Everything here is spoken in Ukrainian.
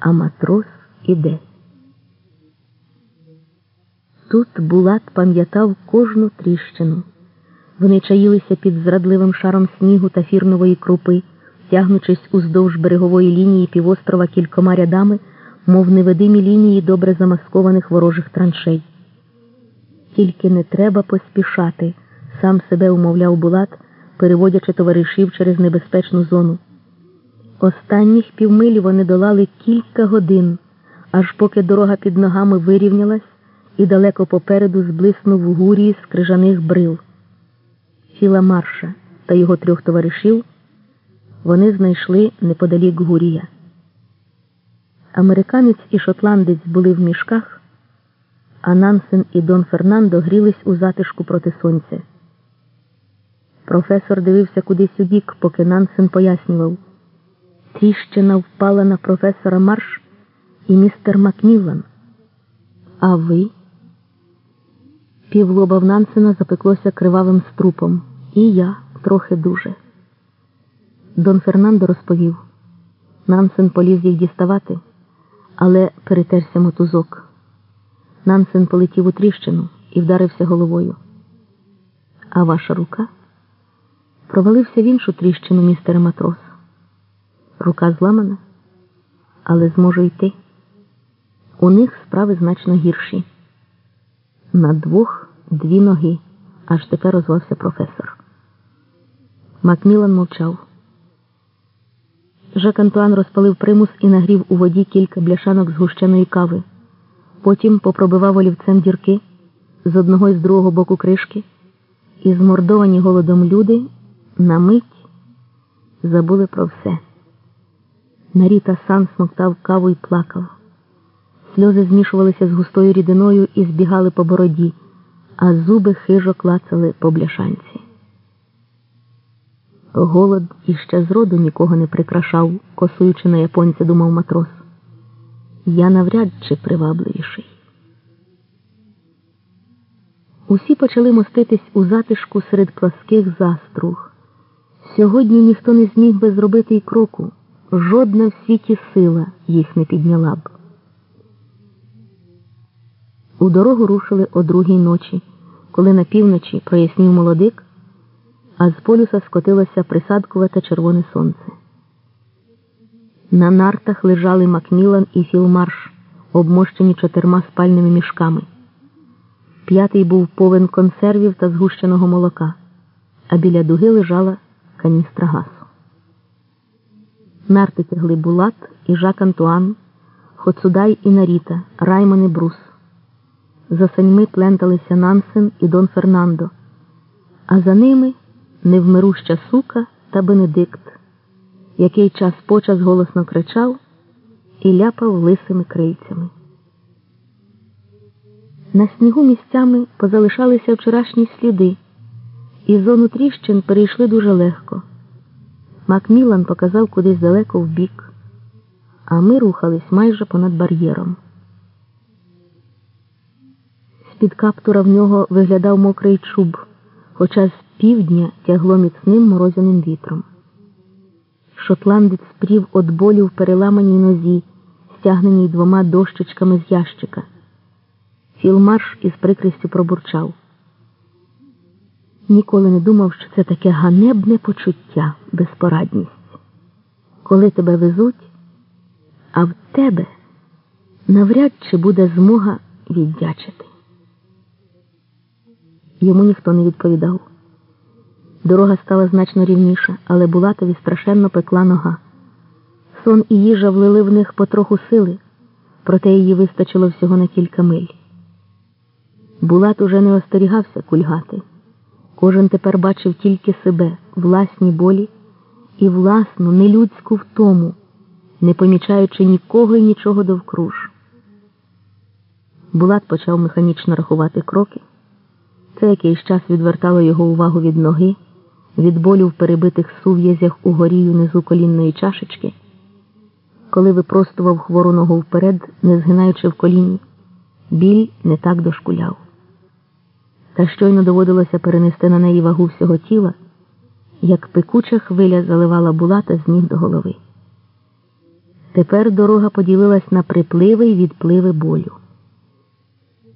а матрос іде. Тут Булат пам'ятав кожну тріщину. Вони чаїлися під зрадливим шаром снігу та фірнової крупи, тягнучись уздовж берегової лінії півострова кількома рядами, мов невидимі лінії добре замаскованих ворожих траншей. Тільки не треба поспішати, сам себе умовляв Булат, переводячи товаришів через небезпечну зону. Останніх півмилі вони долали кілька годин, аж поки дорога під ногами вирівнялась і далеко попереду зблиснув гурій з крижаних брил. Філа Марша та його трьох товаришів вони знайшли неподалік Гурія. Американець і шотландець були в мішках, а Нансен і Дон Фернандо грілись у затишку проти сонця. Професор дивився кудись у бік, поки Нансен пояснював. Тріщина впала на професора Марш і містер Макміллан. А ви? Півлоба в Нансена запеклося кривавим струпом, і я трохи дуже. Дон Фернандо розповів. Нансен поліз їх діставати, але перетерся мотузок. Нансен полетів у тріщину і вдарився головою. А ваша рука провалився в іншу тріщину, містере матрос. Рука зламана, але зможу йти. У них справи значно гірші. На двох дві ноги, аж тепер озвався професор. Макмілан мовчав. Жак Антуан розпалив примус і нагрів у воді кілька бляшанок згущеної кави. Потім попробивав олівцем дірки з одного і з другого боку кришки, і змордовані голодом люди на мить забули про все. Наріта сам смоктав каву і плакав. Сльози змішувалися з густою рідиною і збігали по бороді, а зуби хижо клацали по бляшанці. Голод іще зроду нікого не прикрашав, косуючи на японця, думав матрос. Я навряд чи привабливіший. Усі почали моститись у затишку серед пласких заструг. Сьогодні ніхто не зміг би зробити й кроку, жодна в світі сила їх не підняла б. У дорогу рушили о другій ночі, коли на півночі прояснів молодик, а з полюса скотилося присадкувате червоне сонце. На нартах лежали Макмілан і Філмарш, обмощені чотирма спальними мішками. П'ятий був повен консервів та згущеного молока, а біля дуги лежала каністра гасу. Нарти тягли Булат і Жак Антуан, Хоцудай і Наріта, Раймон і Брус. За саньми пленталися Нансен і Дон Фернандо, а за ними невмируща сука та Бенедикт, який час по час голосно кричав і ляпав лисими крильцями. На снігу місцями позалишалися вчорашні сліди, і зону тріщин перейшли дуже легко. Макмілан показав кудись далеко вбік, а ми рухались майже понад бар'єром. З-під каптура в нього виглядав мокрий чуб, хоча з півдня тягло міцним морозяним вітром. Шотландець спрів від болю в переламаній нозі, стягненій двома дощечками з ящика. Філмарш із прикрістю пробурчав. Ніколи не думав, що це таке ганебне почуття, безпорадність. Коли тебе везуть, а в тебе навряд чи буде змога віддячити. Йому ніхто не відповідав. Дорога стала значно рівніша, але Булатові страшенно пекла нога. Сон і їжа влили в них потроху сили, проте її вистачило всього на кілька миль. Булат уже не остерігався кульгати. Кожен тепер бачив тільки себе, власні болі і власну нелюдську втому, не помічаючи нікого і нічого довкруж. Булат почав механічно рахувати кроки. Це якийсь час відвертало його увагу від ноги, від болю в перебитих сув'язях у горі внизу колінної чашечки, коли випростував хвору ногу вперед, не згинаючи в коліні, біль не так дошкуляв. Та щойно доводилося перенести на неї вагу всього тіла, як пекуча хвиля заливала булата з ніг до голови. Тепер дорога поділилась на припливи й відпливи болю.